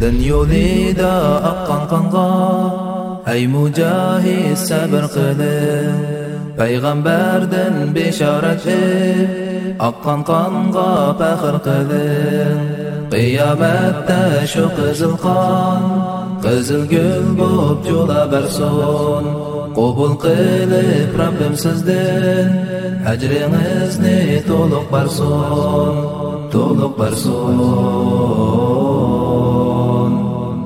din yo'lida oqqan qonga ey mujahid sabr qiling payg'ambardan beshorat oqqan qonga faxr qiling qiyomatda shu qizil qon qizil gul bo'p jo'la bersin. Qabul qilib Rabbim sizdan ajringizni to'liq bersin to'liq bersin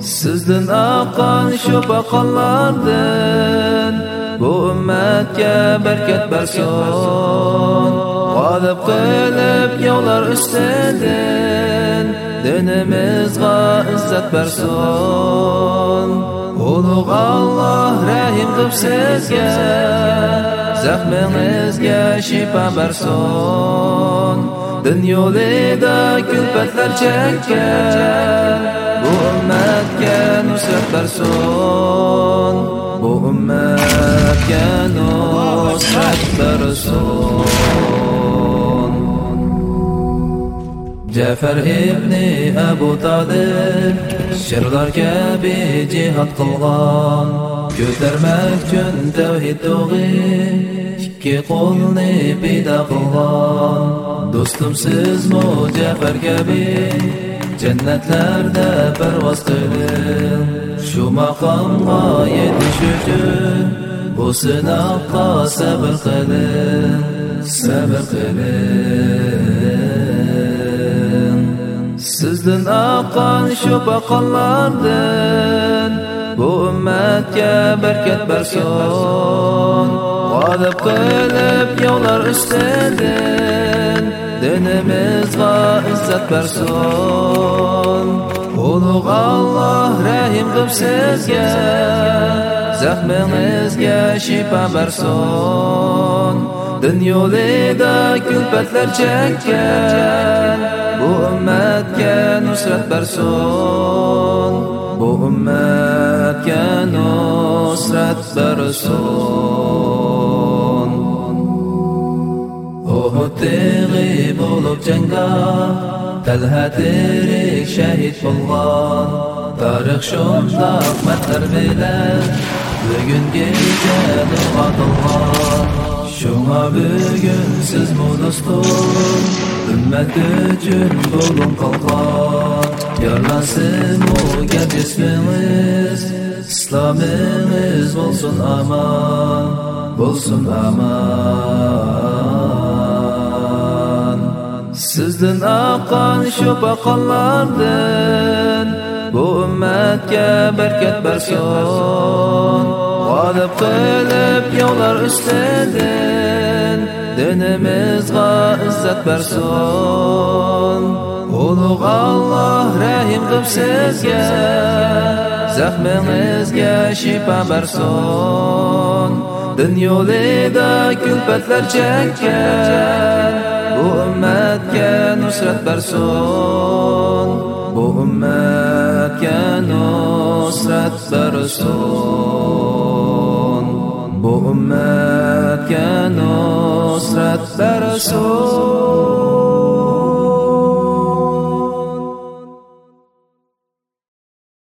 sizdan oqqan shu boqonlardan bu ummatga barkat bersin. G'olib qilib yo'llar ustidan dinimizga izzat bersin. Ulug' Alloh rahim qilib sizga zahmingizga shifo bersin. Din yo'lida kulfatlar chekkan bu ummatga nusrat bersin bu ummatga nusrat bersin Cəfər ibni Əbu Talib Şirlar kəbi cihad qılğan Götərmək üçün təvhid doği İki qolni bida qılğan Dostum siz mu Cəfər kəbi jannatlarda parvoz qiling shu maqomga yetish uchun bu sinoqqa sabr qiling sabr qiling sizdan oqqan shu boqonlardan bu ummatga barkat bersin g'olib qilib yo'llar ustidan dinimizga izzat bersin ulug' Alloh rahim qilib sizga zahmingizga shifo bersin din yo'lida kulfatlar chekkan bu ummatga nusrat bersin bu ummatga nusrat bersin tig'i bo'lib jangda Talha tirik shahid bo'lgan Tarix shundoq matlar bilan Bugungacha duotilgan Shunga bugun siz bu do'stum Ummat uchun bo'lin qalqon Yorlansin bu gap ismingiz İslamimiz bo'lsin aman Bo'lsin aman Sizdan oqqan shu boqonlardan Bu ummatga barkat bersin. G'olib qilib yo'llar ustidan Dinimizga izzat bersin. Ulug' Alloh rahim qilib sizga Zahmingizga shifo bersin. Din yo'lida kulfatlar nusrat bersin Bu ummatga nusrat bersin Bu ummatga nusrat bersin